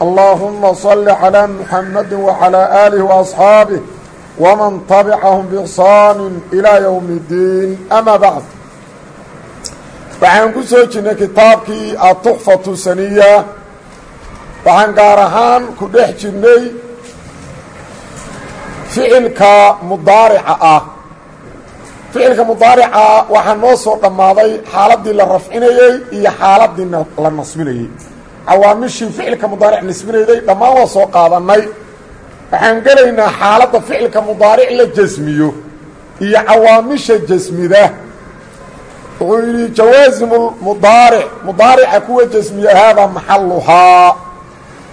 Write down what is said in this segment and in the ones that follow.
allahuma salli calaa muxamadi wacalaa aalih waasxaabih waman tabicahum biixsaanin ilaa yowmi iddiin amaa bacd waxaan ku soo jirnay kitaabkii atuxfatu saniya. Waxaan gaar ahaan ku dhex jirnay ficilka mudaarica ah. Ficilka mudaarica waxaa noo soo dhammaaday xaaladdii la rafcinayey iyo xaaladdii la nasbinayey cawaamishii ficilka mudaaric nasbinayday dhammaan waa soo qaadannay. Waxaan gelaynaa xaaladda ficilka mudaaric la jasmiyo iyo cawaamisha jasmida. Wuxuu yidhi jawaasimu mudaaric mudaarica kuwa jasmiya haadaa maxaluhaa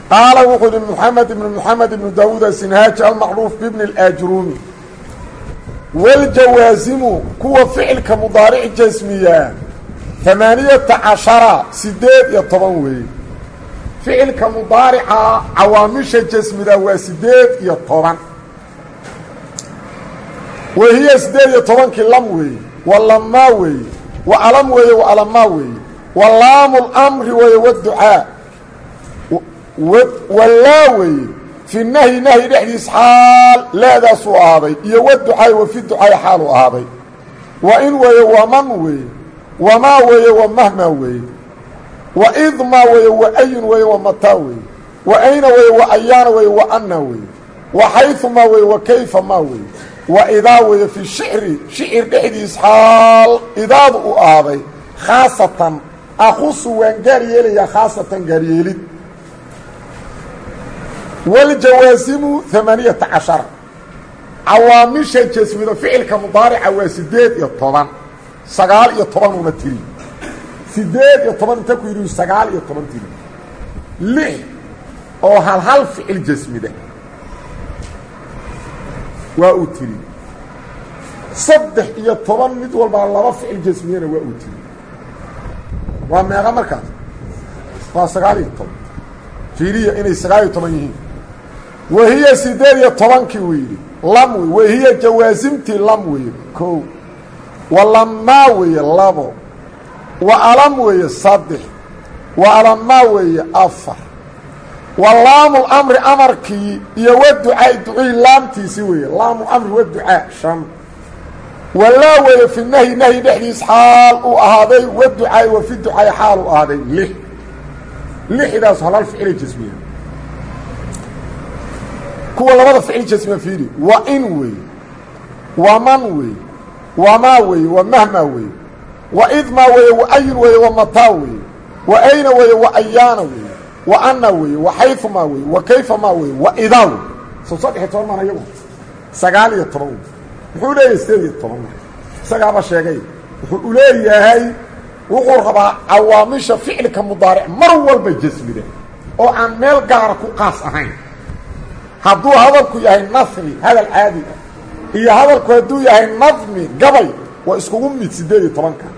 qaala wuxuu yidhi moxamed ibnu moxamed ibnu daawuud asinhaaji almacruuf bibni اlaajruumi waljawaasimu kuwa ficilka mudaaric jasmiya amaaniyata cashara sideed iyo toban weeye ficilka mudaarica cawaamisha jasmida waa sideed iyo toban wahiya sideed iyo tobankii lam weeye wa lamaa weeye wa alam weeye wa alamaa weeye wa laamu lamri weeye waducaa walaa weeye fi nahyi nahyi dhexdiis xaal laadaasuu ahaaday iyo waducaay wa fi ducaay xaaluu ahaaday wa in weeye waman weeye wamaa weeye wa mahmaa weeye wa idmaa weeye wa ayun weeye wa mataa weeye. Wa ayna weeye wa ayaana weeye wa anna weeye. Wa xayumaa weeye wa kayfa maa weeye. Wa idaa weeye fi shicri shicir dhexdiis xaal idaadu u ahaaday khaasatan aqusu waan gaar yeelayaa khaasatan gaaryeelid waljawaasimu amaaniyata cashara cawaamisha jasmida ficilka mudaarica waa sideed iyo toban sagaal iyo toban tiri sideed iyo toban inta ku yidhi sagaal iyo toban tiri lix oo hal hal ficil jasmida waa uu tiri. Saddex iyo toban mid walbaa laba ficil jasmiyana waa uu tiri. Waa meeqa markaas? Waa sagaal iyo toban. Fiiriya inay sagaal iyo toban yihiin. Wahiya sideed iyo tobankii uu yidhi. Lam wey wahiya jawaasimtii lam weeye. Kow. Wa lamaa weeye labo wa alam weeye saddex wa alamaa weeye afar. Wa laamu lamri amarkii iyo wa ducaa ducii laamtiisii weeye. Laamu amri wa ducaa shan. Walaa weeye fi nahyi nahyi dhexdiis xaal uu ahaaday wa ducaay wa fi ducaay xaal uu ahaaday. Lix. Lixdaas halal ficila jasmiya kuwa labada ficil jasmiya fiiri. Wa in weeye wa man weeye wamaa weeye wa mahmaa weeye wa idmaa weeye wa ayun weeye wa mataa weeye wa ayna weeye wa ayaana weeye wa anna weeye wa xayumaa weeye wa kayfa maa weeye wa idaa wey soo saddex iyo toban maan iyagu. Sagaal iyo toban. Wey muxuu leeyahay sideed iyo toban isagaaba sheegay. Wuxuu u leeyahay wuxuu rabaa cawaamisha ficilka mudaaric mar walba jasmida oo aan meel gaara ku qaas ahayn. Hadduu hadalku yahay nasri hadal caadi ah iyo hadalku hadduu yahay nadmi gabay waa iskugu mid sideed iyo tobankan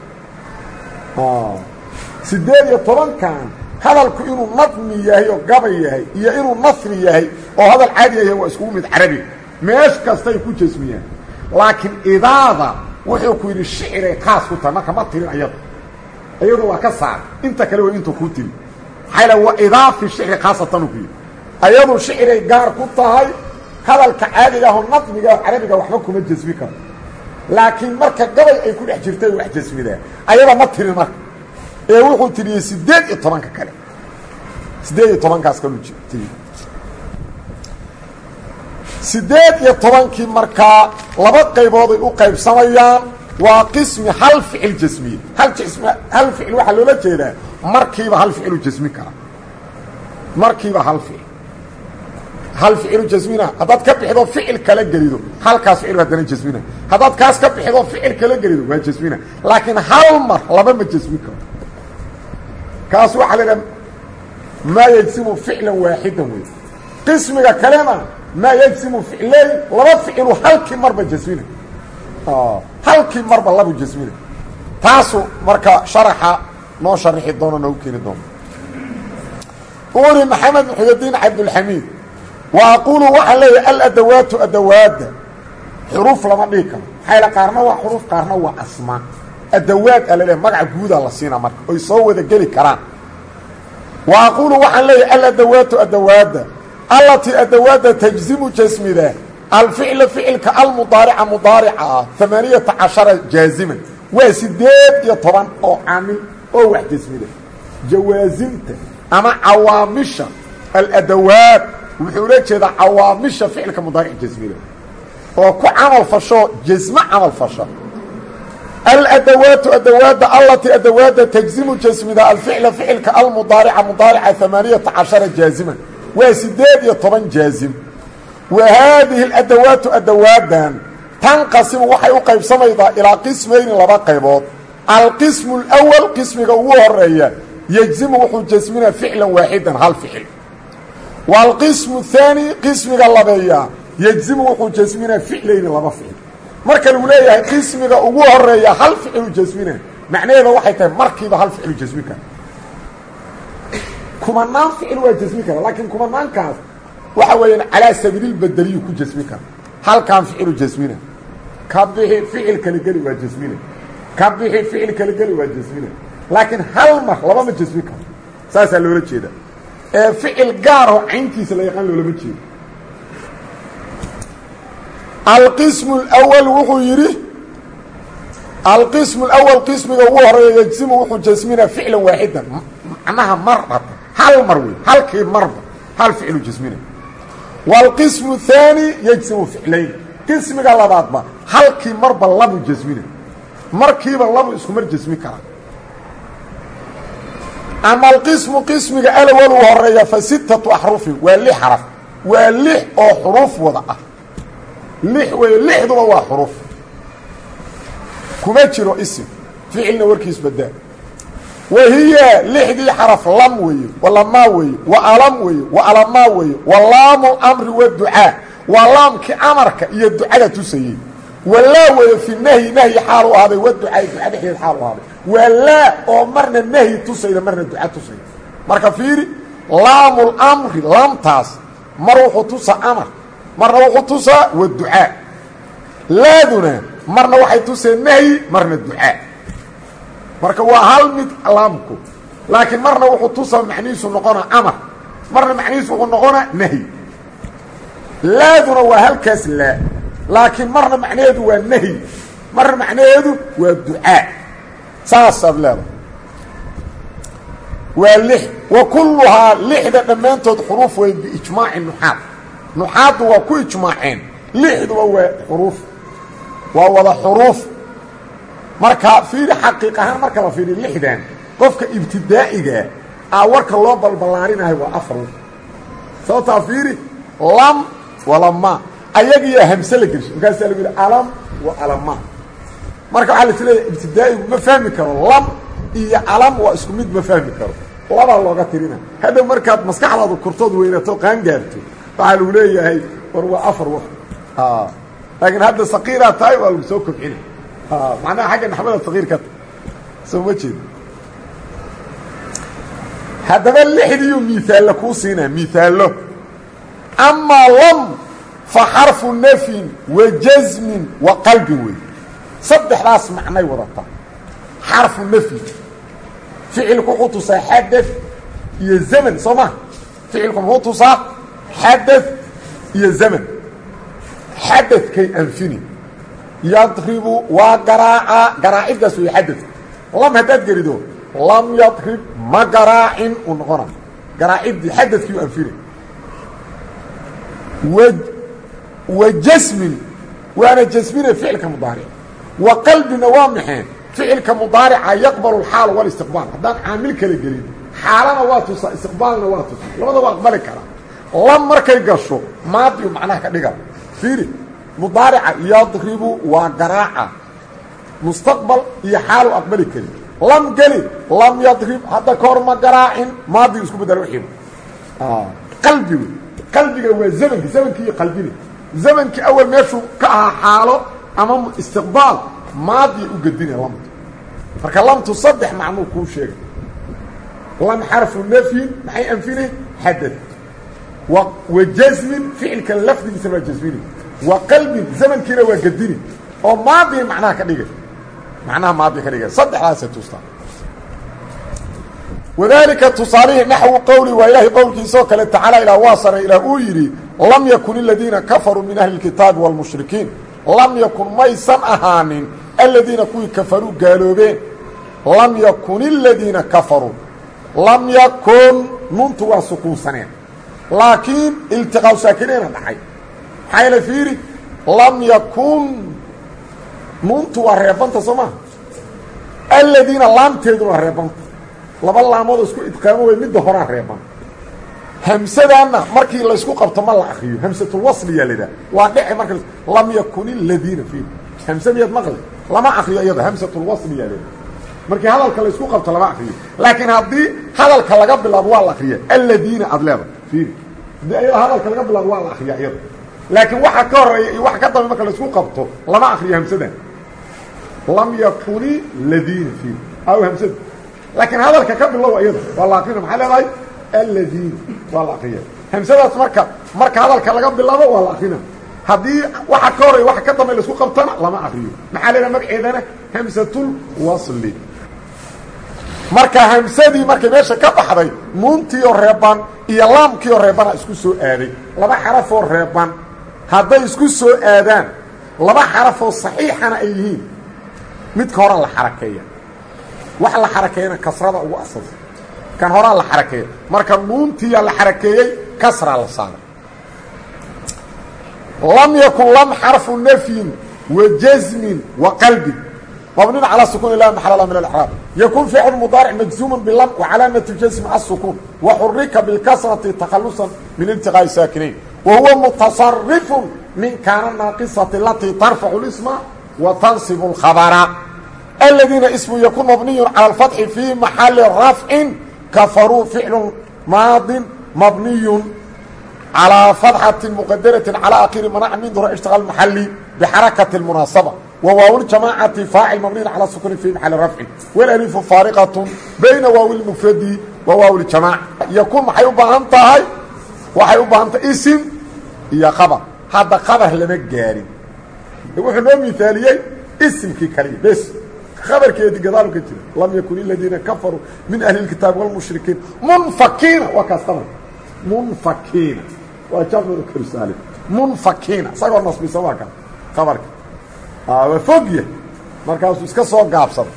sideed iyo tobankan hadalku inuu nadmi yahay oo gabay yahay iyo inuu nasri yahay oo hadal caadi yahay waa iskugu mid carabiga meesh kastay ku jasmiyaan. Laakiin idaada wuxuu ku yidhi shiciray khaas ku tahay marka ma tirin ayada iyadu waa ka saar. Inta kale way intuu kuu tiri. Maxaa waa idaa fi shicri khaasatan ku yidhi. Ayadu shiciray gaar ku tahay hadalka caadiga ahoo nadmiga ah carabiga waxba kuma jasmi karo laakiin marka gabay ay ku dhex jirtay wax jasmidaan ayada ma tirin marka. Ee wuxuu tiriyey sideed iyo tobanka kale. Sideed iyo tobankaas kalu tiriy sideed iyo tobankii markaa laba qaybooday u qaybsamayaan waa qismi hal ficil jasmiye hal jasmi hal ficil waxaa loola jeedaa markiiba hal ficilu jasmi kara. Markiiba hal ficil hal ficilu jasmina haddaad ka bixido ficil kala gelido. Halkaas ficil haddana jasmina. Haddaad kaas ka bixido ficil kala gelido waa jasmina. Laakiin hal mar laba ma jasmi karo. Kaas waxaa la idhaha maa yejsimu ficlan waaxidan wey qismiga kalena maa yajsimu ficlayn laba ficilu halkii marba jasmina. Halkii marba labu jasmina. Taasu marka sharaxa noo sharixi doono noogu keeni doono. Uri maxamed muxudiin cabdulxamiid wa aqulu waxaan leeyahay aladawaatu adawaadda xuruuf lama dhihi karo. Maxayla qaarna waa xuruuf qaarna waa asmaa. Adawaad a la leeyahay magaca guudaa la siina marka. Oy soo wada geli karaan. Wa aqulu waxaan leeyahay aladawaatu adawaadda allatii adawaadda tajzimu jasmida. Alficla ficilka almudaarica mudaarica ah amaaniyata cashara jaaziman. Waa sideed iyo toban oo caamil oo wax jasmida. Jawaasimta ama cawaamisha aladawaad wuxuu ula jeedaa cawaamisha ficilka mudaaric jasmida oo ku camal fasho jasmo camal fasha aladawaatu adawaadda allatii adawaadda tajzimu jasmida alficla ficilka almudaarica mudaarica amaaniyata cashara jaaziman. Waa sideed iyo toban jaazim. Wa haadihi aladawaatu adawaadan tanqasimu waxay u qaybsamaydaa ilaa qismayni laba qaybood. Alqismu alawal qismiga ugu horreeya yejzimu wuxuu jasminaa ficlan waaxidan hal ficil waalqismu haani qismiga labeeya yejzimu wuxuu jasminaa ficlayni laba ficil. Marka lagu leeyahay qismiga ugu horreeya hal ficilu jasmina macnaheeda waxay tahay markiiba hal ficilu jasmin kara. Kumanaan ficil waa jasmin kara laakiin kumanaankaas waxa weeyaan calaa sabiililbedeliyu ku jasmin kara. Halkaan ficilu jasmina ka bixi ficil kala geli waa jasmina ka bixi ficil kala geli waa jasmina laakiin hal mar labama jasmin karo. Saasaa loola jeeda ee ficil gaaroo cayntiisa la yaqaan loolama jeedo alqismu اlأwal wuxuu yidhi alqismu اlأwal qismiga ugu horeeya yejsimu wuxuu jasminaa ficlan waaxidan macnaha mar dhata hal mar wey halkii marba hal ficilu jasmina wاlqismu الثaanي yejsimu ficlayn qismiga labaadba halkii marba labu jasmina markiiba labu isku mar jasmi kara ama alqismu qismiga alawal uu horreeya fa sittatu axrufin waa lix xaraf. Waa lix oo xuruuf wada ah. Lix wey lixduba waa xuruuf kuma jiro isim. Ficilna warkiis badaa wa hiya lixdii xaraf lam weeye walamaa weeye wa alam weeye wa alamaa weeye wa laamu lamri waducaa waa laamkii amarka iyo ducada tusayey. Walaa weeye fi nahyi nahyi xaal u ahaaday waducaai duca dhexdeed xaal u waa laa oo marna nahyi tusayda marna duca tusayda. Marka fiiri laamu lamri laamtaas mar wuxuu tusaa amar marna wuxuu tusaa waducaa laaduna marna waxay tusee nahyi marna ducaa marka waa hal mid laamku laakiin marna wuxuu tusaa macnihiisu noqona amar marna macnihiisu wuxuu noqonaa nahyi. Laaduna waa halkaas laa laakiin marna macnaheedu waa nahyi marna macnaheedu waa ducaa saasaad leedahay. Waa lix wa kulluhaa lixda dhammaantood xuruuf way biijmaaci nuxaad. Nuxaaddu waa ku ijmaaceen. Lixduba waa xuruuf. Waa wada xuruuf. Marka fiiri xaqiiq ahaan marka la fiiriyo lixdan qofka ibtidaa'igaa aa warka loo balballaarinahay waa afar sababtaa fiiri lam walama ayagiyaa hamse la gelshay markaasaa lagu yidhi marka waxaa la is leeyahay ibtidaa'igu ma fahmi karo. Lam iyo alam waa isku mid ma fahmi karo. Labaa looga tirina. Hadhow markaad maskaxdaadu kurtood weynato qaan gaarto waxaa lagu leeyahay war waa afar w laakiin hadda saqiiraad tahay waa lagu soo kobcina. Macnaha xagga naxmada saqiir ka soo ma jeedo haddaba lixdiiyu miaallo kuu siinaa miaallo amaa lam fa xarfu nafyin wa jasmin wa qalbin wey saddexdaas macnay wadataa xarfu nafyi ficilku wuxuu tusaa xadad iyo zaman soo ma? Ficilku muxuu tusaa xadad iyo zaman. Xadadkay anfini. Yadribu waa garaaca garaaciddaas wey xadadka lam haddaad gerido lam yadrib ma garaacin uu noqona. Garaaciddii xadadkii u anfina wa jasmin waana jasmina ficilka mudaaric wa qalbina waa maxeen ficilka mudaarica yaqbalu alxaal walistiqbaal haddaan caamil kala gelin xaalana waa tusaa istiqbaalna waa tusaa labada waa aqbali karaa lam markay gasho maadiu macnaha ka dhiga. Fiiri mudaarica yadribu waa garaaca. Mustaqbal iyo xaalu aqbali kari. Lam geli lam yadrib. Hadda ka hor ma garaacin maadiu isku bedel wixiiba qalbi wey. Qalbiga waa zamanki zamankii iyo qalbini. Zamankii awal meeshuu ka ahaa xaalo ama istiqbaal maadiya u gedinaya lamtu. Marka lamtu saddex macnuu kuu sheegay. Lam xarfu nafyin maxay anfine xadad. Wa jasmin ficilka lafdigiisa waa jasmini wa qalbin zamankiina waa gedini oo maadiya macnaha ka dhigay. Macnaha maadiya ka dhigay. Saddexdaasay tustaa wadalika tusaalihii naxwu qowli waa ilaahay qowlkiisaoo kale tacaala ilaa waa sare ilaah uu yidhi lam yakun aladiina kafaruu min ahli lam yakun maysan ahaanin aladiina kuwii kafaruu gaaloobeen. Lam yakun aladiina kafaruu. Lam yakun nuntu waa sukuunsaneen. Laakiin iltiqaa saakiniina dhacay. Maxaa yala fiiri lam yakun nuntu waa reebanta soo maha aladiina laamteeduna waa reebanta. Laba laamoodoo isku idqaamo wey midda horaa reeban hamsadaanna markii laysku qabto ma la akriyo hamsatulwasliyaa la idhaha waa dhece marka lam yakun iladiina fiiri hamse miyaad maqli? Lama akriyo iyada hamsatulwasliyaa la markii hadalka laysku qabto lama akriyo laakiin haddii hadalka laga bilaabo waa la akriya aladiina aad leeda fiiri haddii ayada hadalka laga bilaabo waa la akriya iyada. Laakiin waxa ka horreeya iyo waxa ka dambe marka laysku qabto lama akriyo hamsadan. Lam yakuni ladiina fiiri aw hamsada laakiin hadalka ka bilow iyada waa la akrina maxay leedahay aladiina waa la marka marka hadalka laga bilaabo waa la akrina haddii waxa ka horreeya waxa ka dambe la isku qabtana lama akriyo maxaa leedahay magaceedana hamsatul wasli. Marka hamsadii markay meesha ka baxday nuuntii oo reeban iyo laamkii oo reebana isku soo aaday. Laba xarafoo reeban hadday isku soo aadaan laba xarafoo saxiixana ay yihiin. Midka horaa la xarakeeya. Wax la xarakeeyana kasrada ugu asasa kan horaa la xarakeeyo marka nuuntiya la xarakeeyey kasraa la saaray. Lam yakun lam xarfu nafyin wa jasmin wa qalbin. Mabnin calaa sukuun ilah maxalala min alcraab yakun ficlu mudaaric majzuuman bilam wacalaamatu jasmi assukuun wa xurika bilkasrati takhalusan min iltiqaa'i saakinayn wa huwa mutasarifun min kaana naaqisati alatii tarfacu lisma wa tansibu alkhabara aladiina ismu yakun mabniyun cala alfatxi fii maxali rafcin رفع كفروا فعل ماض مبني على فتحة مقدرة على آخر منع من ظهر اشتغال المحلي بحركة المناسبة وواو الجماعة فاعل مبني على السكون في محل رفع والالف فارقة بين واو المفرد وواو الجماعة يكون maxay u baahan tahay waxay u baahan tahay isim iyo khabar hadda khabar lama gaarin wuxuu noo mithaaliyey isimkii kaliya bes khabarkeedii gadaal ka jira lam yakun aladiina kafaruu min ahli اlkitaabi wاlmushrikiin munfakiina waa kaas khabar munfakiina waa jamcu karsaalin munfakiina isagoo nasbisa waa kan khabarka waa fogya markaasuu iska soo gaabsada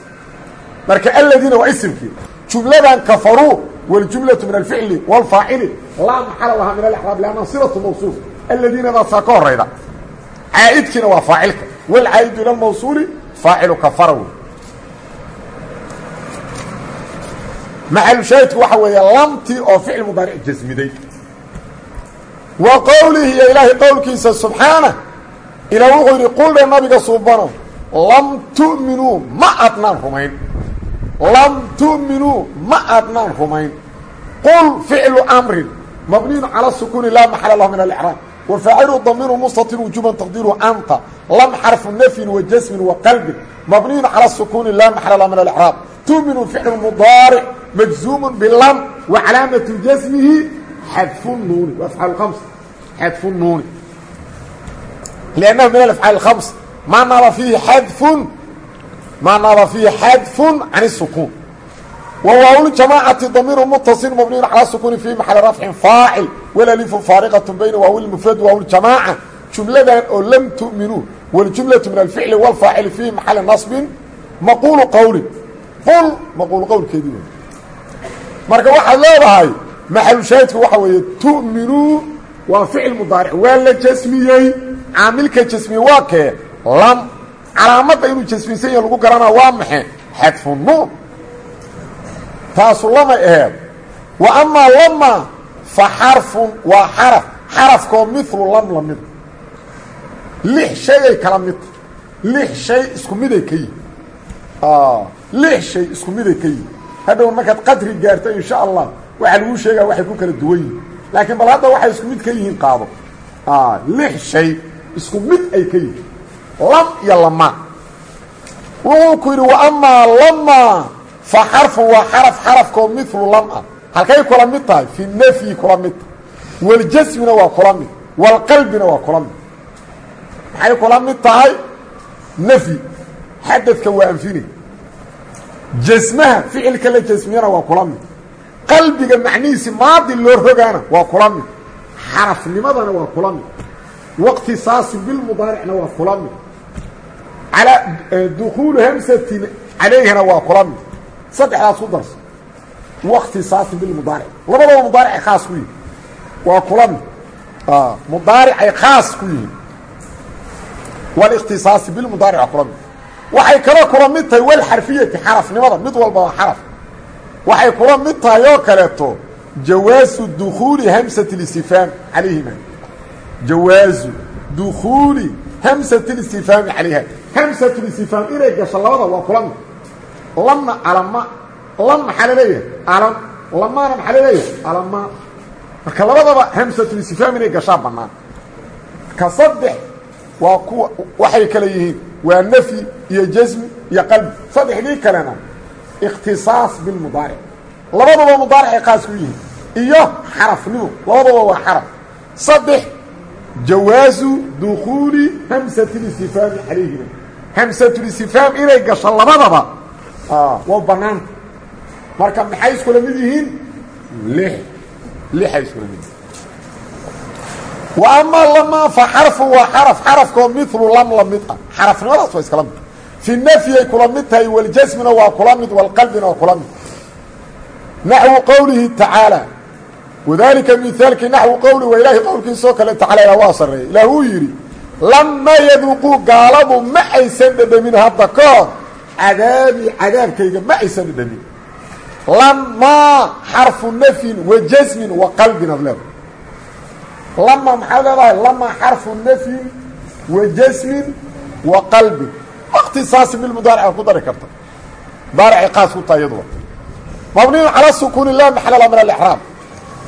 marka aladiina waa isimkii jumladan kafaruu waljumlatu min alficli wاlfaacili laa maxala lahaa min alexraab lanna silatu mawsuuf aladiina daasaa ka horayda caa'idkiina waa faacilka wاlcaa'idu ila mawsuuli faacilu kafara wey maxalushaahidku waxa weeye lamtii oo ficil mudaaric jasmiday wa qowlihi iyo ilaahay qowlkiisa subxaanah ilaa wuxuu yidhi quldhe nabiga suubano lam tu'minuu ma adnaan rumayn. Lam tu'minuu ma adnaan rumayn. Qul ficlu amrin mabniyun cala sukuuni laa maxala lahu min alicraab wa faacilu damiiru mustatir wujuban taqdiiru anta lam xarfu nafyin wa jasmin wa qalbin mabniyun cala sukuuni laa maxala lahu min alicraab tu'minu ficlu mudaaric majzuumu bilam wa calaamatu jasmihi xadfu nuuni waa afcaal khams xadfu nuuni liannahu min alafcaali khams maa naaba fiihi xadfun maa naaba fiihi xadfun can isukuun wa waaw ljamaacati damiiru mutasil mabniyun calaa sukuuni fii maxali rafcin faacil walalifu faariqatu bayna waawilmufrad waaw ljamaaca jumladan oo lam tu'minuu waljumlatu min alficli waalfaacili fii maxali nasbin maquulu qowlin qul maquulu qowlkeedii marka waxa leedahay maxal shaahidku waxa weeye tu'minu waa ficil mudaaric. Waa la jasmiyey caamilka jasmiye waa kee? Lam. Calaamadda inuu jasmisan yahe lagu garanaa waa maxe xadfu nuun. Taasu lamay aheed wa amaa lama fa xarfun waa xaraf. Xarafkoo milu lam la mida lix shayay kala midta lix shay isku miday ka yihi lix shay isku miday ka yihi hadhow markaad qadri gaarto insha allah waxaa laguu sheegaa waxay ku kala duwan yihiin laakiin bal hadda waxay isku mid ka yihiin qaado. Lix shay isku mid ay ka yihiin. Lam iyo lamaa wuxuu ku yidhi wa amaa lamaa fa xarfun waa xaraf xarafkoo milu lam ah halkay kula mid tahay? Fi nafyi kula mid tahay. Waljasmina waa kula mid. Waalqalbina waa kula mid. Maxay kula mid tahay? Nafyi xadadka waa anfini jasmaha ficilka la jasmiyana waa kula mid qalbiga macnihiisi maadi loo rogaana waa kula mid xarafnimadana waa kula mid waqtisaasi bilmudaaricna waa kula mid alaa dukuulu hamsatin calayhina waa kula mid saddexdaas ku darso waqtisaasi bilmudaaric labadaba mudaaricay khaas ku yihiin waa kula mid mudaaricay khaas ku yihiin. Walikhtisaasi bilmudaaric waa kula mid waxay kaloo kula mid tahay walxarfiyati xarafnimada mid walba waa xaraf. Waxay kula oo kaleeto jawaasu dukuuli hamsati اlistifhaam calayhima. Jawaazu dukuuli hamsati اlistifhaami calayha. Hamsat listifhaam inay gasho labada waa kula alama lam maxaa alam lamaana maxaa la leeyahay alama. Marka labadaba hamsatulistifhaam inay gashaa bannaan. Ka saddex waa kuwa waxay kale yihiin waa nafyi iyo jasmi iyo qalbi. Saddexdii kalena ikhtisaas bilmudaaric labadaba mudaaricay qaas ku yihiin. Iyo xarafnimo labadaba waa xaraf. Saddex jawaazu dukuuli hamsatulistifhaami calayhima hamsatulistifhaam inay gasho labadaba waa bannaanta marka maxay iskula mid yihiin? Lix. Lixay iskula mid yihiin wa amaa lamaa fa xarfu waa xaraf xarafkoo milu lam la mid ah. Xarafnimadaas waa iskala mid fi nafyay kula mid tahay waljasmina waa kula mid waalqalbina waa kula mid. Naxwu qowlihi tacaalى wadalika mihaalkii naxwu qowli waa ilaahay qowlkiisoo kale tacala waa sarreeyay ilaah uu yidhi lamaa yaduuquu gaaladu ma aysan dhedhamin hadda ka hor cadaabii cadaabkayga ma aysan dhedhamin lamaa xarfu nafyin wa jasmin wa qalbin ad leedahay lama maxay leedahay lama xarfu nafyin wa jasmin wa qalbin waqtisaasi bilmudaarica ku dari karta mudaaricay qaas ku taha iyadu mabniyun cala sukuuni laa maxala la min alexraab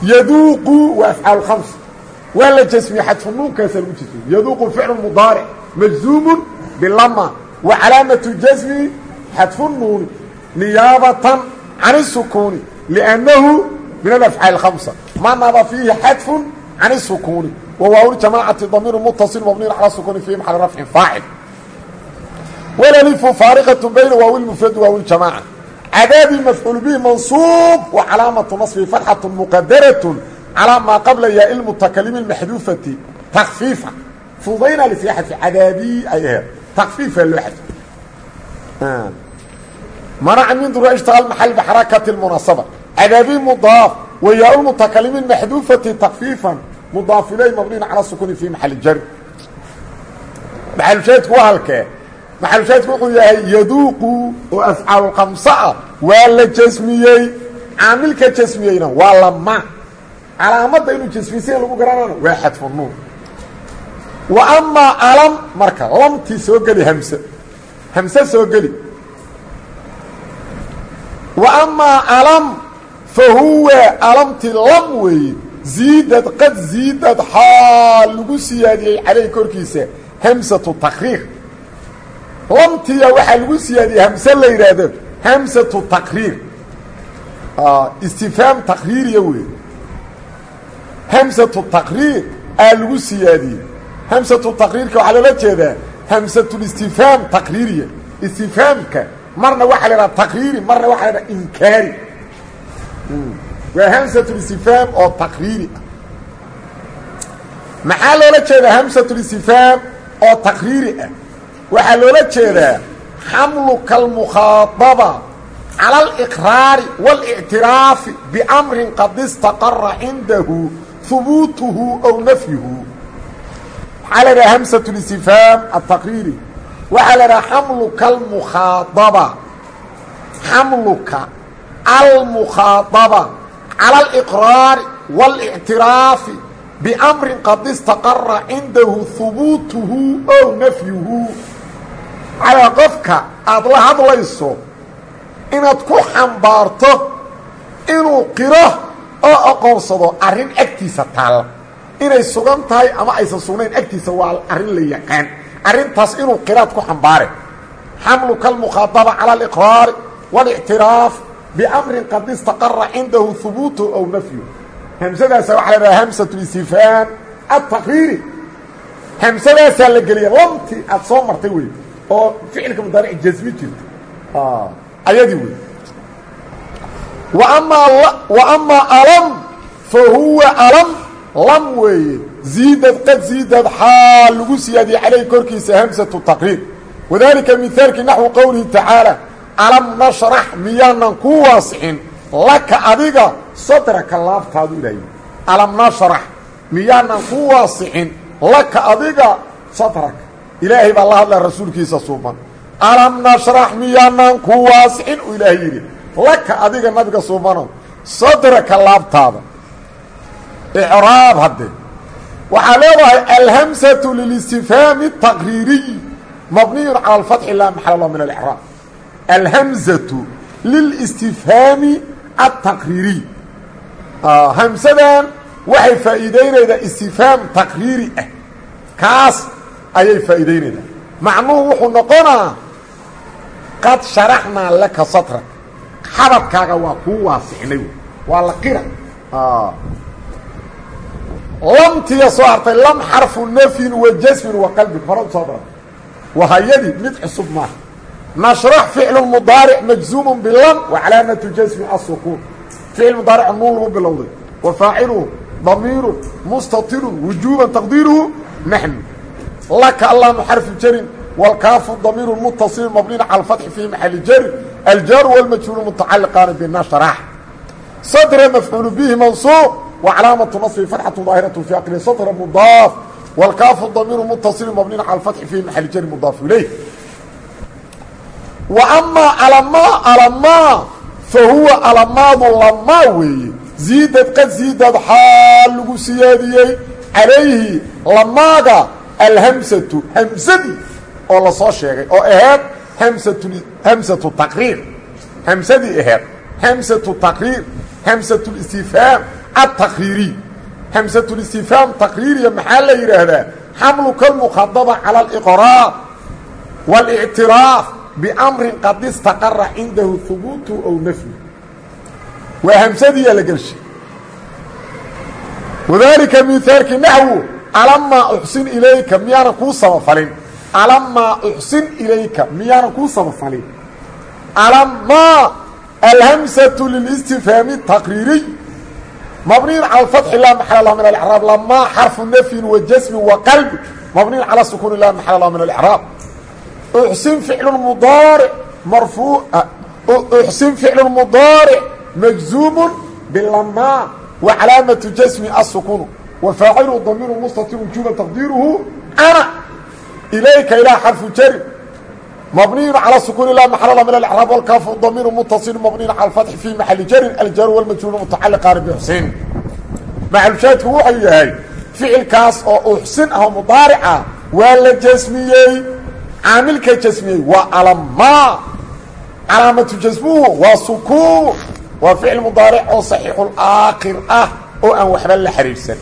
yaduuqu waa afcaal khams waa la jasmiyey xadfu nuunkaasaa lagu jasmiyey yaduuqu ficlu mudaaric majzuumun bilama wa calaamatu jasmihi xadfu nuuni. Niyaabatan can isukuuni liannahu min alafcaal khamsa. Ma naba fiihi xadfun can الsukuuni wa waaw ljamaacati damiiru mutaصil mabniyun calى sukuuni fi maxali rafcin faacil walalifu faariqaة bayna waawi lmufradi waawi ljamaaca cadaabi mafcuul bihi mansuub wa calaamatu naصbi fatxaة muqadaraة calىa maa qabla yaa ilmutakalimi maxduufati takfiifa fudayna lsga xadfi cadaabii ay aheed takfiifa loo xadfi manaca min dura ishtaal maxal bxarakati اmunaasaba cadaabi mudaaf wa yaa lmutakalimi maxduufati takfiifan mudaaf ilay mabniin calى sukuni fi maxali jari maxalushaahidku waa halkee maxalushaahidku wuxuu yahay yaduuqu oo afcaalu khamsa ah waa la jasmiyey caamilka jasmiyeyna waa lama calaamadda inuu jasmiysan lagu garanana waa xadfu nuun wa amaa alam marka lamtii soo geli hamse hamse soo geli wa amaa alam fa huwa alamti lam weeye ziidad qad ziidad xaal lagu siyaadiyey calayh korkiisa hamsatu takriir lamtiya waxaa lagu siyaadiyey hamse la yidhaahdo hamsatu takriir istifhaam takriiriya wey hamsatu takriir aa lagu siyaadiyey hamsatu takriirka waxaa loola jeedaa hamsatulistifhaam takriiriya istifhaamka marna waxaa la idhaha takriiri marna waxaa la dhaha inkaari waa hamsatulistifhaam oo takriiri ah maxaa loola jeedaa hamsatulistifhaam oo takriiri ah waxaa loola jeedaa xamluka almukhaadaba cala aliqraari waاlictiraafi biamrin qad istaqara cindahu hubuutuhu ow nafyuhu. Waxaa la idhaha hamsatulistifhaam ataqriiri waxaa la idhaha xamluka almukhaadaba xamluka almukhaadaba cala aliqraari waاlictiraafi biamrin qad istaqara cindahu hubuutuhu ow nafyuhu calaa qofka aada la hadlayso inaad ku xambaarto inuu qiro oo aqoonsado arrin agtiisa taalla inay sugan tahay ama aysan sugnayn agtiisa waa arrin la yaqaan arrintaas inuu qiraad ku xambaare xamlu kalmukhaadaba cala aliqraari waاlictiraaf biamrin qad istaqara cindahu hubuutu aw nafyu hamsadaasa waxa la dhaha hamsatu istifhaam ataqriiri hamsadaasaa la geliya lamtii aad soo martay wey oo ficilka mudaaric jasmi jirta ayadii wey wa amaa alam fa huwa alam lam weeye ziidad qad ziidad xaal lagu siyaadiyey calayh korkiisa hamsatu taqriir wadaalika mihaalkii naxwu qowlihi tacaala alam nashrax miyaanan kuu waasixin laka adiga sadraka laabtaadu ilaahay alam nashrax miyaanan kuu waasixin laka adiga sadraka. Ilaahay baa la hadlaya rasuulkiisa suuban. Alam nashrax miyaanan kuu waasixin uu ilaahay laka adiga nabiga suubanow sadraka laabtaada. Icraab haddee waxaa leedahay alhamsatu lilistifhaami taqriiriy mabniyun cala alfatxi laa maxala lahu min alicraab alhamzatu lilistifhaami ataqriiriy hamsadan waxay faa'iideynaydaa istifhaam taqriiri ah kaas ayay faa'iideynaydaa macnuhu wuxuu noqonaa qad sharaxnaa laka satrak xabadkaaga waa kuu waasixnay waa la qira lamtiya soo hartay lam xarfu nafyin wa jasmin wa qalbin hora u soo mid cusub nashrax ficlu mudaaric majzuumun bilam wa calaamatu jasmi asukuun ficil mudaaric nuun lagu bilowday wa faaciluhu damiirun mustatirun wujuuban taqdiiruhu naxnu laka allaamu xarfu jarin wاlkaafu damiiru mutaصil mabniin calى اfatxi fii maxali jarin aljaaru wاlmajhuulu mutacaliqaani binashrax sadra mafcuulu bihi mansuuq وclaamaة naصbi fatxaة ظaahiraة fi aqli sadra mudaaf wاlkaafu damiiru mutaصil mabniin calى اfatxi fii maxali jarin mudaaf ilayh wa amaa alamaa alamaa fa huwa alamaadu lamaa weeye. Ziidad qad ziidad xaal lagu siyaadiyey calayhi lamaaga alhamsatu hamsadii oo la soo sheegay oo aheed hamsatu hamsatu taqriir. Hamsadii aheed hamsatu taqriir hamsatu listifhaam adtakriiriy hamsatulistifhaam takriiriya maxaa la yidhaahdaa? Xamluka almukhadaba cala aliqraar waalictiraaf bmri qad istaqara cindahu hubuutu aw nafyu waa hamsadiiyaa la gelshay wadalika miaalki naxwu alamaa uxsin ilayka miyaanan kuu sabafalin alamaa uxsin ilayka miyaanan kuu sabafalin alamaa alhamsatu lilistifhaami taqriiriy mabniin cala fatxi laa maxala lah min alraab lamaa xarfu nafyin wa jasmin wa qalbi mabniin cala sukuuni laa maxala lah min alraab uxsin ficlu mudaaric marfuu uxsin ficlu mudaaric majzuumu bilamaa wa calaamatu jasmi asukunu wa faacilu damiiru mustatir wujuuba taqdiiruhu ana ilayka ilaa xarfu jari mabniyu calى sukuuni laa maxalala min alcraab walkaafu damiiru mutaصil mabniyin cala fatxi fii maxali jarin aljaaru walmajhuulu mutacaliqaani bixsin maxalushaadku wuxuu yahay ficilkaas oo uxsin ah mudaarica waa la jasmiyey caamilka jasmiyey waa alamaa calaamatu jasmuhu waa sukuun. Waa ficil mudaaric oo saxiixulaakir ah oo aan waxba la xiriirsan.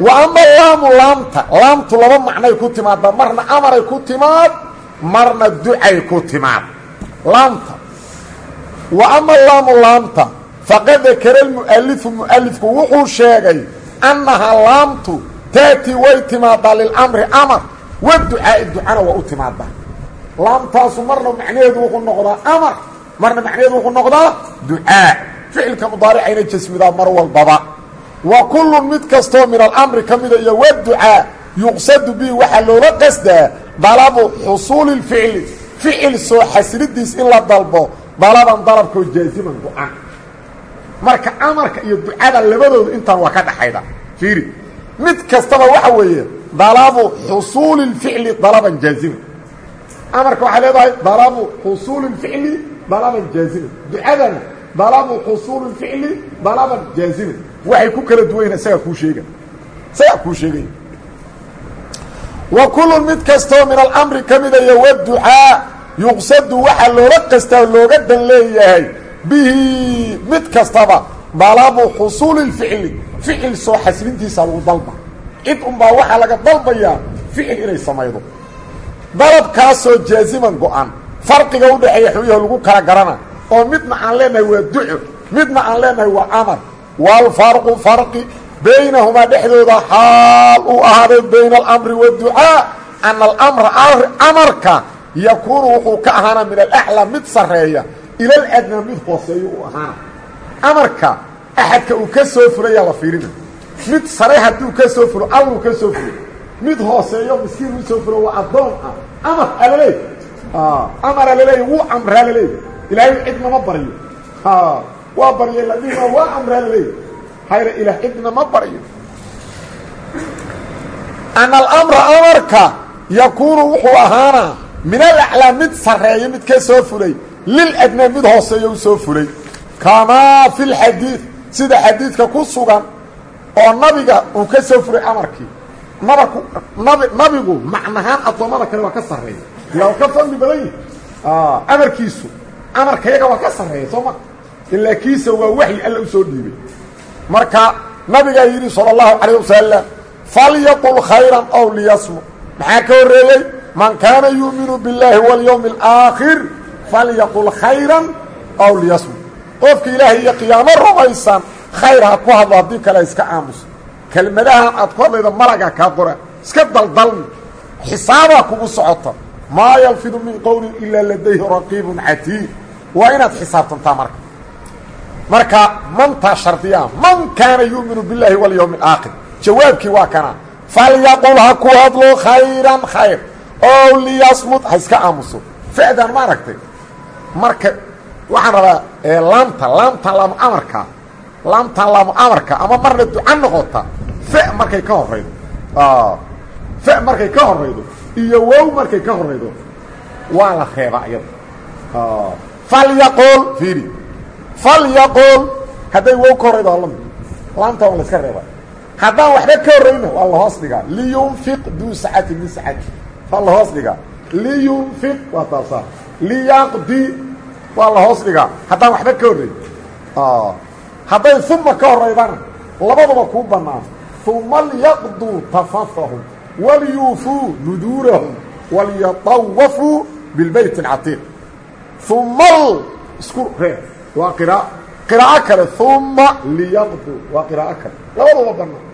Wa ama laamu laamta. Laamtu laba macnay ku timaadda. Marna amaray ku timaad marna ducay ku timaad. Laamta. Wa ama laamu laamta faqad dakara lmu'alifu mu'alifku wuxuu sheegay annahaa laamtu taatii way timaadaa lilamri amar waducaa'i ducana waa u timaadaa laamtaasu marna macnaheedu wuxuu noqdaa amar marna macnaheedu wuxuu noqdaa ducaa ficilka mudaaricayna jasmidaa mar walbaba. Wa kullun mid kastoo min alamri ka mida iyo waducaa yuqsadu bihi waxaa loola qasdaa dalabu xusuuli lficli ficil soo xasridiis in la dalbo dalaban dalabkoo jaaziman go-an marka amarka iyo ducada labadoodu intaan waa ka dhaxayda fiiri. Mid kastaba waxa weeye dalabu xusuuli اficli dalaban jaazima amarka waxay leedahay dalabu xusuuli ficli dalaban jaazima ducadana dalabu xusuuli ficli dalaban jaazima waxay ku kala duwayna isagaa kuu sheega isagaa kuu sheegaya wa kulun mid kastoo min alamri ka mida yowaducaa yuqsadu waxaa loola qastaa looga dan leeyahay bihi mid kastaba dalabu xusuuli اficli ficil soo xaslintiisa cid unbaa waxaa laga dalbayaa ficil inay samaydo. Dalabkaasoo jaaziman go-an farqiga u dhexeeya xuyah lagu kala garana oo midna aan leenahay waa duco midna aan leenahay waa amar waalfarqu farqi baynahumaa dhexdooda xaal uu ahaaday bayna alamri waadducaa ana alamra amarka yakuunu wuxuu ka ahaana min alaclaa mid sarreeya ila aladnaa mid hooseeyo uu ahaana. Amarka axadka uu ka soo fulayaa la fiirina mid sare hadduu ka soo fulo alluu ka soo fulo mid hooseeyo miskiin u soo fulo waa addoon ah. Amar alaleey amara laleey wuu amraa laleey ilaahay cidnama baryo. Waa baryay ladima waa amraa laleey hayra ilaah cidna ma baryo. Ana alamra amarka yakuunu wuxuu ahaanaa min alaclaa mid sarreeya mid ka soo fulay liladnaa mid hooseeyo u soo fulay kamaa fi lxadiid sida xadiidka ku sugan oo nabiga uu ka soo furay amarkii. Nabaku nab nabigu macnahaan addoommada kale waa ka sarreeya ilaa ka fadli badan yihi amarkiisu amarkayaga waa ka sarreeya soo ma? Ilaa kiisa waa waxyi alla u soo dhiibay. Marka nabigaa yidhi sala allahu calayh wasalam falyaqul khayran ow liyasmu maxaa ka horreeyey? Man kaana yu'minu biاllaahi walyowmi alaakhir falyaqul khayran ow liyasmu qofka ilaahay iyo qiyaamo rumaysan khayr ha ku hadlo haddii kale iska aamuso kelmadahan aad ku hadlayda malaga kaa qora iska daldalmi. Xisaabaa kugu socota maa yalfidu min qowlin ilaa ladayhi raqiibun catiid waa inaad xisaabtantaa marka. Marka mantaa shardiyaa man kaana yu'minu biاllaahi walyowmi اlaakhir jawaabkii waa kana. Falyaqul ha ku hadlo khayran khayr. Ow liyasmud ha iska aamuso. Fa'dan ma aragtay marka waxaan rabaa laamta laamtan laamu amarka laamtan laamu amarka ama marna duca noqota fe markay ka horaydo fe markay ka horaydo iyo wow markay ka horaydo waa la reebaa iyada. Falyaqul fiiri. Falyaqul hadday wow ka horaydo waa la mid laamta waa la iska reebaa. Haddaan waxba ka horrayna waa la hoos dhigaa. Liyunfiq duu sacati min sacati. Waa la hoos dhigaa. Liyunfiq waa taasaa liyaqdi waa la hoos dhigaa. Haddaan waxba ka horrayn hadday uma ka horaydana labaduba kuu bannaan. Uma lyaqduu tafafahum walyuufuu nuduurahum walyatawafuu bilbayt اlcatiiq uma isku reeb waa qiraao qiraa'o kale. Uma liyaqduu waa qiraa'o kale. Labaduba bannaan.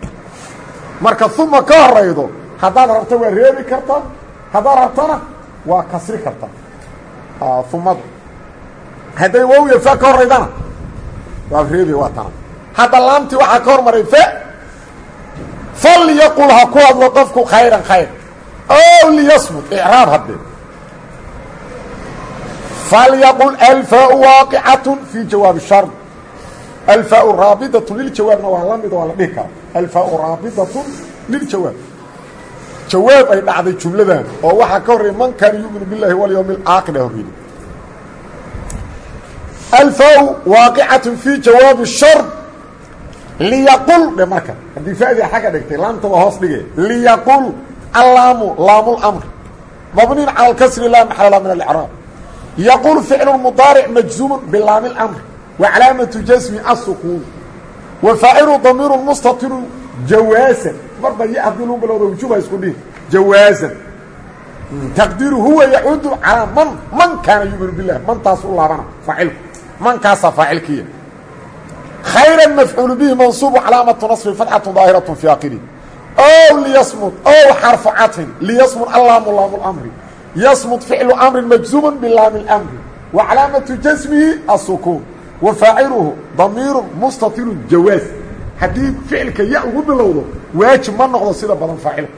Marka uma ka horaydo haddaad rabto waa reebi kartaa haddaad rabtona waa kasri kartaa umada hadday wowya fa ka horaydana waa reebi waa tana hadda laamtii waxaa ka hormaray fe. Falyaqul ha ku hadlo qofku khayran khayr. Ow liyasmut icraab haddee falyaqul alfaau waaqicatun fii jawaabi shard alfaau raabidatun liljawaabna waa la mido waa la dhihi karaa. Alfaau raabidatun liljawaab jawaab. Ay dhacday jumladan oo waxaa ka horreeyay man kaana yuuminu biاllahi walyowmi اlaakhir a horreeyey alfaau waaqicatun fii jawaabi shard liyaqul dhe marka haddii fa'dia xagga dhigtay laamta waa hoos dhige liyaqul allaamu laamlamr mabniin cala alkasri laa maxalla min alicraab yaqul ficlu mudaaric majzuumun bilaami اlamr wa calaamatu jasmi asukuun wa faacilu damiiru mustatiru jawaasan marba y haddii lagu bilowda wujuba isku dhihi jawaasan taqdiiru huwa yacuudu calaa man man kaana yuuminu bilah mantaas u laabana faacilku mankaasaa faacilkiya khayra mafcuulu bihi mansuubu calaamatu nasri fatxatu daahiratu fi akhirihi ow liyasmud ow xarfu caطfin liyasmud allaamu laamu lamri yasmud ficlu amrin majzuuman bilaami اlamri wa calaamatu jasmihi asukuun wa faaciluhu damiiru mustatirun jawaaz. Haddii ficilka ya ugu bilowdo waajib ma noqdo sida badan faacilku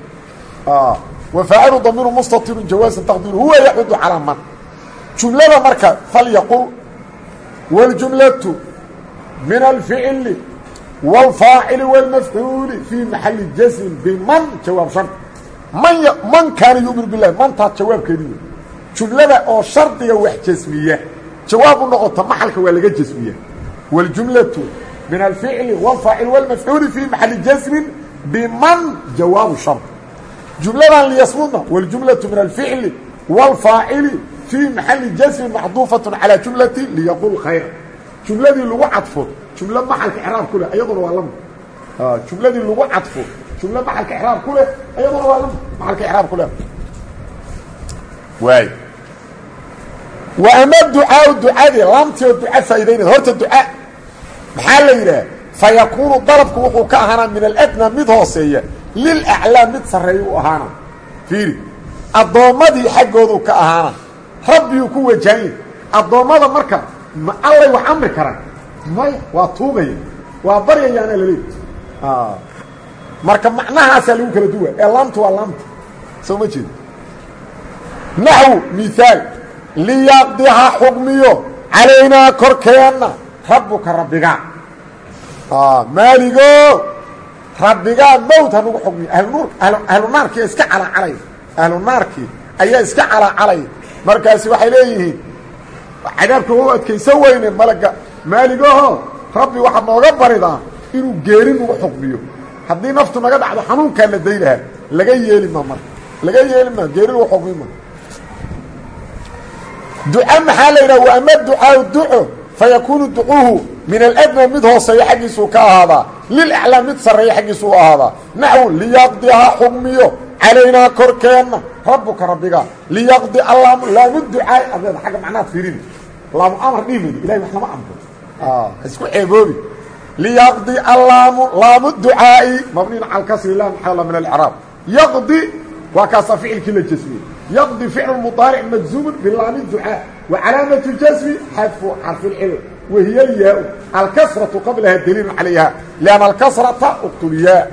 wa faacilu damiiru mustatirun jawaasan taqdiiru. Huwa yacudu calaa man. Jumlada marka falyaqul wاljumlatu min alficli wاlfaacili wاlmafcuuli fii maxali jasmin biman jawaab shard man man kaana yuuminu bilahi mantaas jawaabkeedi wey jumlada oo shardiga wax jasmiya jawaab u noqota maxalka waa laga jasmiya wاljumlatu min alficli wاlfaacili wاlmafcuuli fii maxali jasmin biman jawaabu shard jumladan liyasmudna wاljumlatu min alficli wاlfaacili fii maxali jasmin macduufaة calى jumlati liyaqul khayra jumladii lagu cadfo jumlo maxalka icraab ku leh iyaduna waa la mid jumladii lagu cadfo jumlo maxalka icraab ku leh iyaduna waa la mid maxalka icraab ku leh waay wa ama ducaau ducadii laamtii oo duca faa'idaynaysa horta duca maxaa la yidhaha fa yakuunu dalabku wuxuu ka ahaanaa min aladna mid hooseeya lilaclaa mid sarreeya u ahaana fiiri addoommadii xaggoodu ka ahaana rabbiyuu ku wajahayn addoommada marka ma allay wax amri karaan maya waa tuugaya waa baryayaana laleey marka macnahaasaa lagu kala duwa ee laamtu waa laamta soo ma jeedo naxwu mihaal liyaqdiha xukmiyo. Calaynaa korkeenna. Rabbuka rabbigaa maaligo? Rabbigaa mowt hanugu xukmiyo. Ahlunuur ahlu naarkii iska calaacalaya ahlu naarkii ayaa iska calaacalaya markaasi waxay leeyihiin cadaabka wa adkaysan weyne maaligaho rabbi waxaad nooga baridaa inuu geeri nagu xukmiyo haddii naftu naga dhacdo xanuunkaa la day lahaa laga yeeli ma marka laga yeeli ma geeri lagu xukmi ma. Duca maxaa la yidhaha wa ama ducaau duco fa yakuunu ducuhu min aladna mid hooseeya xaggiisuu ka ahaadaa lilaclaa mid sarreeya xaggiisuu ahaadaa. Naxwu liyaqdiha xukmiyo calaynaa korkeenna rabbuka rabbiga liyaqdi allaam laamu ducaay adeeda agga macnaad fiirini laamu amar dhiimaydi ilahay wax lama amro. Ha isku ceeboobi liyaqdi allaamu laamu ducaa'i mabniin cala kasri lah maxalla min alcraab yaqdi waa kaasaa ficilkii la jasmiyey. Yaqdi ficlu mudaaric majzuumun bilaami ducaa. Wa calaamatu jasmi xadfu xarfi lcil wahiy alyaa alkasratu qablaha daliilu calayha. Lianna alkasrata uktulyaa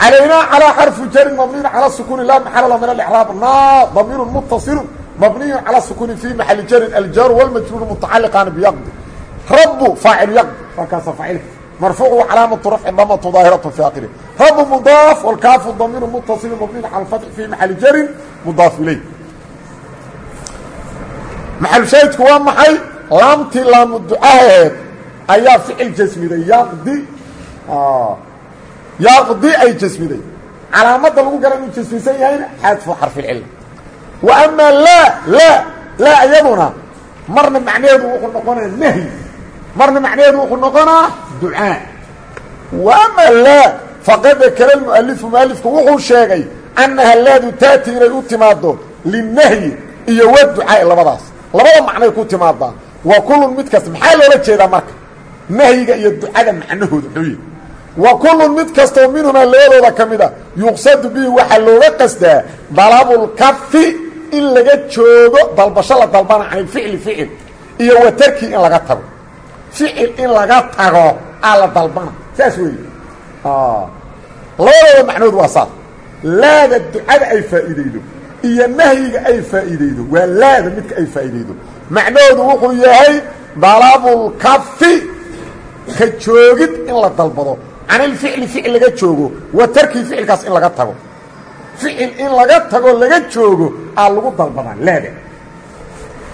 calaynaa calaa xarfu jarin mabniyin cala sukuni laa maxalla min alicraab naa damiirun muttasilun mabniyu cala sukuni fii maxali jarin aljaaru walmajruuru mutacaliqaani biyaqdi rabu faacilu yaqdi waa kaasa faacilka marfuucu calaamatu rafci damatu daahiratu fi akhiri rabu mudaaf walkaafu damiiru muttasilun mabniyin cala alfatxi fii maxali jarin mudaaf ilay maxalushaahidku waa maxay laamtii laamu ducaheed ayaa ficil jasmiday yaqdi yaqdi ay jasmiday calaamadda lagu gara inuu jasmisan yahayna xadfu xarficilla wa amaa laa laa laa iyaduna marna macnaheedu wuxuu noqonaa nahyi marna macnaheedu wuxuu noqonaa ducaa. Wa amaa laa faqad dakara mualifu mualifku wuxuu sheegay annaha laadu taati inay u timaado linahyi iyo wa ducaa labadaas. Labada macnay ku timaadaa wa kullun mid kasta maxaa loola jeedaa marka? Nahyiga iyo ducada macnahooda xuyi wa kullun mid kastoo minhumaa labadooda ka mid a yuqsadu bihi waxaa looga qasdaa dalabulkafi in laga joogo dalbasho la dalbana can ilficli ficil iyo wa tarki in laga tago. Ficil in laga tago aa la dalbana saas weeye. Labadooda macnood waa saas. Laada ducada ay faa'iidaydo iyo nahyiga ay faa'iidaydo. Waa laada midka ay faa'iidaydo. Macnahoodu wuxuu yahay dalabulkafi ka joogid in la dalbado can ilficli ficil laga joogo wa tarkii ficilkaas in laga tago. Ficil in laga tago laga joogo aa lagu dalbadaa laada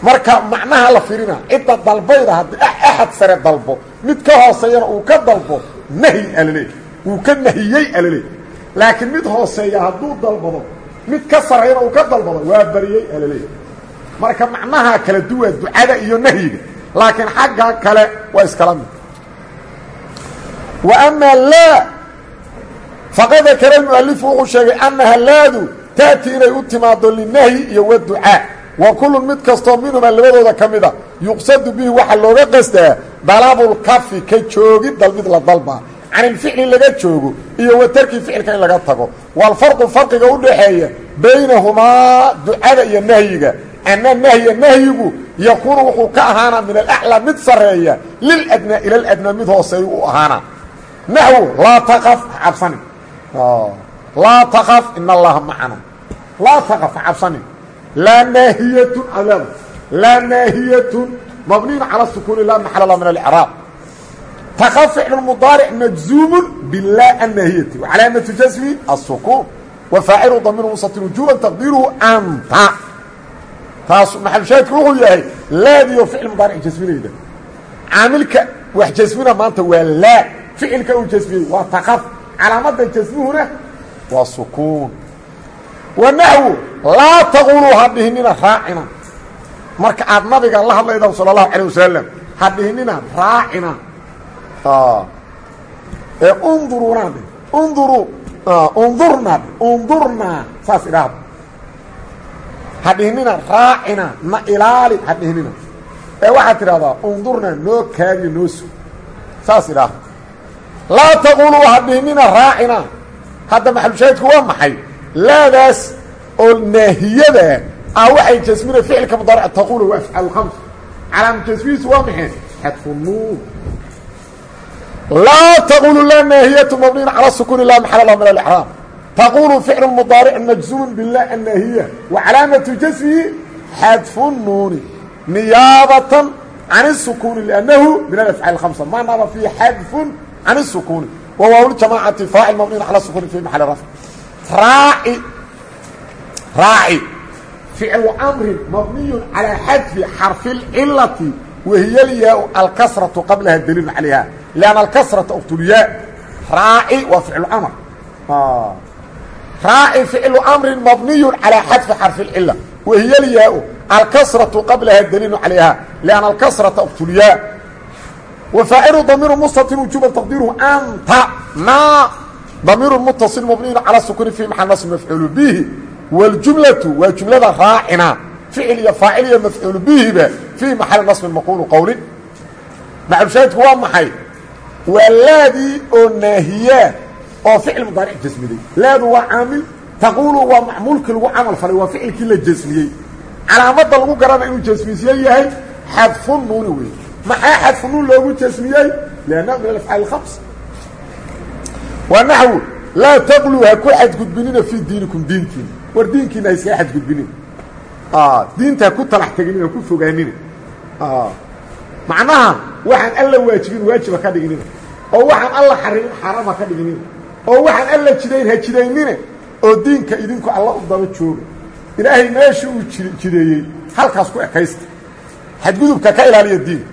marka macnaha la firina cidda dalbayda haddii axad sare dalbo mid ka hooseeyana uu ka dalbo nahyi alale. Uu ka nahiyey alale. Laakiin mid hooseeya hadduu dalbado mid ka sarreeyana uu ka dalbado waa bariyey alale. Marka macnaha kala duwa ducada iyo nahyiga laakiin xagga kale waa iskala mid amaa laa faqad dakara mualifu wuxuu sheegay annaha laadu taati inay u timaado linahyi iyo wa ducaa. Wa kullun mid kastoo minhumaa labadooda ka mid a yuqsadu bihi waxaa looga qastaa dalabulkafi ka joogid dalbid la dalbaa can ilficli laga joogo iyo wa tarki ficilka in laga tago. Walfarqu farqiga u dhaxeeya baynahumaa ducada iyo nahyiga. Ana nahya nahyigu yakuunu wuxuu ka ahaanaa min alaclaa mid sarreeya liladnaa ila aladnaa mid hooseeyu u ahaanaa naxwu laa taqaf ha cabsanin laa taqaf in allaha macana laa taqaf ha cabsanin laa naahiyatun adaab laa naahiyatun mabniyin cala sukuuni laa maxala la min alicraab taqaf ficlu mudaaric majzuumun bilaa annaahiyati wacalaamatu jasmi asukuun wa faacilu damiru musatin wujuban taqdiiruhu anta. Taas maxalushaahidku wuxuu yahay laadiyo ficil mudaaric jasminayda caamilka wax jasmina maanta waa laa ficilka uu jasmiyey waa taqaf. Calaamadda jasmuhuna waa sukuun wa naxwu laa taquluu ha dhihinina raacina. Marka aad nabiga la hadlayda sala allahu calay wasalam ha dhihinina raacina. Ee undurunaa dhe unduru undurnaa dhe undurnaa saas idhaahda ha dhihnina raacina. Na ilaali ha dhihnina ee waxaad tidhahdaa undurnaa noo kaadiyo noo sug saas idhaahda laa taquulu hadhiinina raacina. Hadda maxalushaahidku waa maxay? Laadaas oo naahiyada ah waxay jasmina ficilka mudaarc taquulu afcalu khams. Calaama jasmihiisu waa maxay? Xadfu nuun laa taquulu laa naahiyatu mabniin cala sukuuni laa maxala lahu min alixraam. Taquulu ficlu mudaaric majzuumun bila annaahiya. Wa calaamatu jasmihi xadfu nuuni niyaabatan can isukuuni liannahu min alafcaali khamsa. Maanaaba fii xadfun can الsukuuni wa waaw ljamaacati faacil mabniyin cala sukuuni fi maxali rafc raaci raaci ficlu amrin mabniyu calىa xadfi xarfi اlcilati wahiy lyaa alkasraةu qablaha daliilu calayha lanna alkasrata uktulyaa raaci waa ficlu amr raaci ficlu amrin mabniyu calىa xadfi xarfi اlcila wahiy lyaa alkasraةu qablaha daliilu calayha lanna alkasrata uktulyaa wafaacilu damiiru mustatir wujuba taqdiiruhu anta ma damiiru mutaصil mabniyu calى sukuni fi maxal nasb mafcuulu bihi wاljumlatu waa jumlada raacina ficil iyo faacil iyo mafcuulu bihiba fii maxali nasbin maquulu qowlin maxalushaahidku waa maxay waa laadii oo naahiyaa oo ficil mudaaric jasmiday laadu waa caamil taquulu waa macmuulkii lagu camal falay waa ficilkii la jasmiyey calaamadda lagu garana inuu jasmisiye yahay xadfu nuuni wey maxaa xadfu nuun loogu jasmiyey? Liannahu min alafcaal khams waa naxwu laa taqluu ha ku xadgudbinina fii diinikum diinkiina. War diinkiina ha iskaga xadgudbinina diinta ha ku talax teginina ha ku fogaanina macnaha waxaan alla waajibin waajiba ka dhiginina. Oo waxaan alla xarimin xaaraam ha ka dhiginina. Oo waxaan alla jidayn ha jidaynina oo diinka idinku alla u daba jooga ilaahay meesha uu jideeyey halkaas ku ekaysta. Xadgudubka ka ilaaliya diinka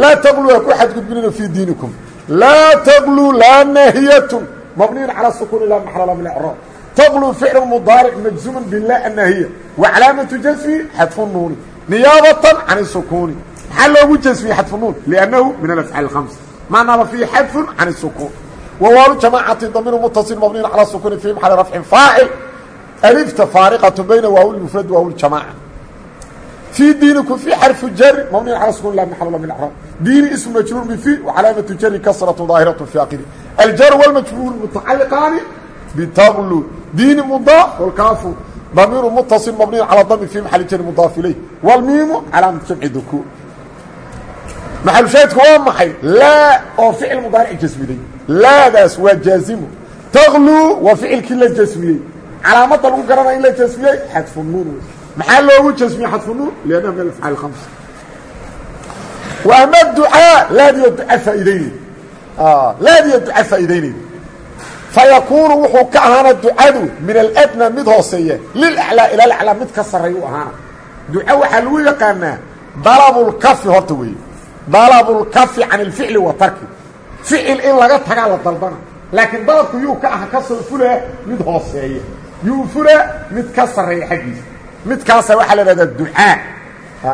laa taqluu ha ku xadgudbinina fii diinikum. Laa taqluu laa naahiyatun. Mabniyin calى sukuuni la maxlala min icraab. Taqluu ficlu mudaaric majzuman bilah annaahiya wa calaamatu jasmi xadfu nuuni. Niyaabatan can isukuuni maxaa loogu jasmiyey xadfu nuun? Liannahu min alafcaal khams maanaaba fiihi xadfun can isukuun wa waalu jamaacati damiiru mutasil mabniyin calى sukuuni fi maxali rafcin faacil. Alifta faariqatu bayna waaw lmufrad waaw ljamaaca في diiniكم في xرف jr مبني على سكون لا محل من اعراب diini اسم مجrور بفي وعلاaمة jr كسرة ظاaهرة في آkر الjر والمجrور متعaلقاaن بتغلو diini مضاف والكاف ضمير متصل مبني على ضم في محل jر مضاف إليه والميم علاaمة جمع ذكور محل شاهدku waa مaحay لاa oo فiعل مضاaرع جسمiday laadaas waa jaaزiمo تغلو waa فiعilkii la جسمiyey calaamada lagu garanaya in la جسmiyey xadف النuن maxaa loogu jasmiye xadfu nuun liannaha min alafcaal khams wa ama ducaa laadiyo duca faa'iideynay laadiyo duca faa'iideynayda fayakuunu wuxuu ka ahaana ducadu min aladna mid hooseeya lilaclaa ila alaclaa mid ka sarreeya u ahaana duca waxaa lagu yaqaanaa dalabulkafi horta weeye dalabulkafi can ilficli wa tarki ficil in laga tagaa la dalbana laakiin dalabku yuu ka aha ka soo fulaa mid hooseeya yuu fulaa mid ka sarreeya xaggiisa midkaasa waxaa la ihahdaa ducaa.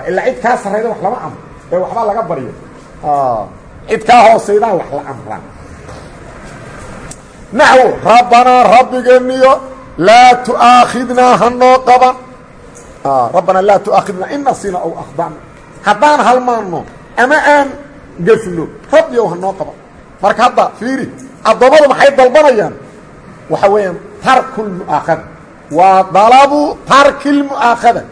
Ilaa cid kaa sarrayda wax lama amro. Ee waxbaa laga baryo. Cid kaa hoosaydaa wax la amraa naxwo rabbanaa rabbigeeniyo laa tu'aakhidnaa hanoo qaban rabbanaa laa tu'aakhidnaa in nasina ow akhdana. Haddaan halmaanno ama aan gefno rabbiyow hanoo qaban marka hadda fiiri addoommadu maxay dalbanayaan? Waxa weeyaan tarkulmu'aakhada waa dalabu tarki lmu'aakhada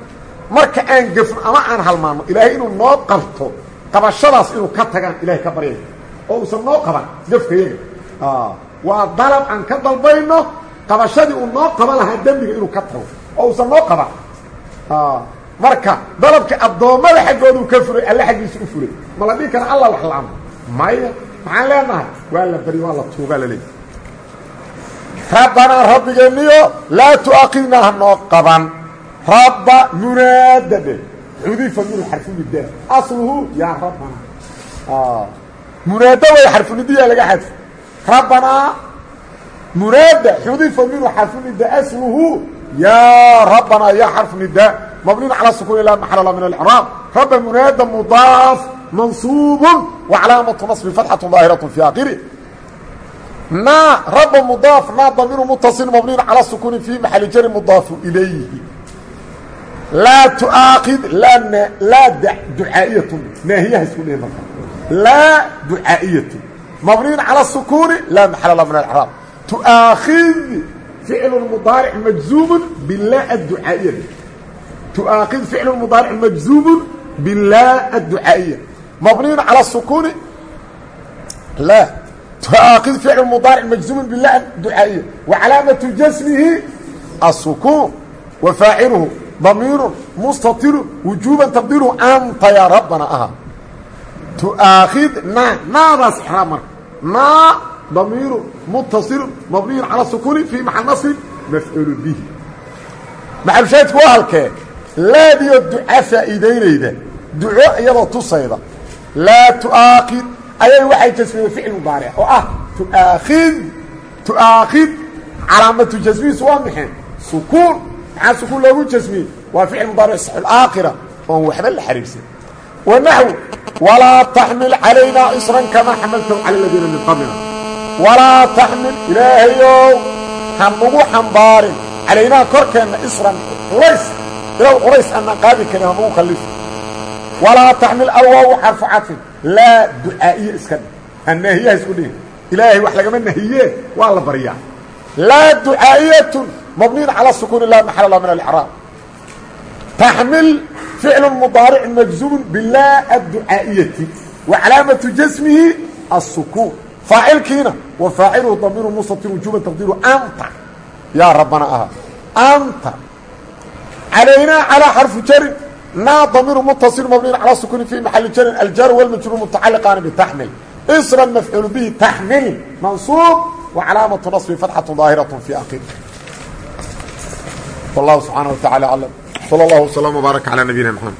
marka aan gefno ama aan halmaanno ilaahay inuu noo qabto qabashadaas inuu ka tagaan ilahay ka baryaya oo uusan noo qaban gefkayaga waa dalab aan ka dalbayno qabashadii uu noo qaban lahaa dembiga inuu ka tago. Oo uusan noo qaban. Marka dalabka addoommada xaggoodu ka furay alle xaggiisa u furay. Ma la dhihi kara alla wax la amro maya maxaan leenahay? Waa la beri waa la tuugaa rabbanaa rabbigeeniyo laa tu'aaqidnaa hanoo qaban. Rabba munaada dhe xudifa min xarfunidaa asluhu yaa rabbanaa munaada way xarfunidiyaa laga xadfo rabbanaa munaada xudifa minhu xarfunida asluhu yaa rabbanaa yaa xarfunida mabniin calaa sukuun ilaa maxalala min alcraab rabba munaada mudaaf mansuubun wa calaamatu nasbi fatxatu daahiratu fi aakhiri رب مضاف نا ضمير متصل مبني على السكون في محل جر مضاف إليه لا تؤاخذ لا ن... لا دع... دعائية ناهية اسمه لا دعائية مبني على السكون لا محل له من الإعراب تؤاخذ فعل مضارع مجزوم بالله الدعائية تؤاخذ فعل مضارع مجزوم بالله الدعائية مبني على السكون لا تؤاخذ فعل مضارع مجزوم بالله الدعائية وعلامة جسمه السكون وفاعله ضمير مستطر وجوبا تقديره أنت يا ربنا أها تؤاخذ نا نا بس إحرام ما ضمير متصل مبني على السكون في محل نصب مفعول به محل شاهدك وهلك لا ayay waxay jasmiyeen ficil mubaaric oo ah tuaakhid tuaakhid calaamatu jasmiisu waa maxay sukuun maxaa sukuun loogu jasmiyey? Waa ficil mubaaric saxul aakhira oon waxba la xariirsan wanaxw walaa taxmil calaynaa isran kamaa xamaltahu cala aladiina min qablina. Walaa taxmil ilaahayow hanugu xambaarin calaynaa korkeenna isran culays ilaw culays annaan qaadi karin hanugu kallifin walaa taxmil alwaawu xarfu cadfin laa ducaa'iye iska dhig. Annaahiyaha isku dhigin ilaahay wax lagama nahiye waa la baryaa laa ducaa'iyatun mabniin calaa sukuuni laa maxala lah min alcraab taxmil ficlu mudaaric majzuumun bilaa adducaa'iyati wa calaamatu jasmihi asukuun faacilkiina wa faaciluhu damiiru mustatir wujuuban taqdiiru anta. Yaa rabbana aha. Anta. Calaynaa calaa xarfu jarin جر نا ضمير متصل مبني على السكون في محل جر الجر والمجرور متعلقان بتحمل اسرا مفعول به تحمل منصوب وعلامة نصب فتحة ظاهرة في آخره والله سبحانه وتعالى أعلم صلى الله وسلم وبارك على نبينا محمد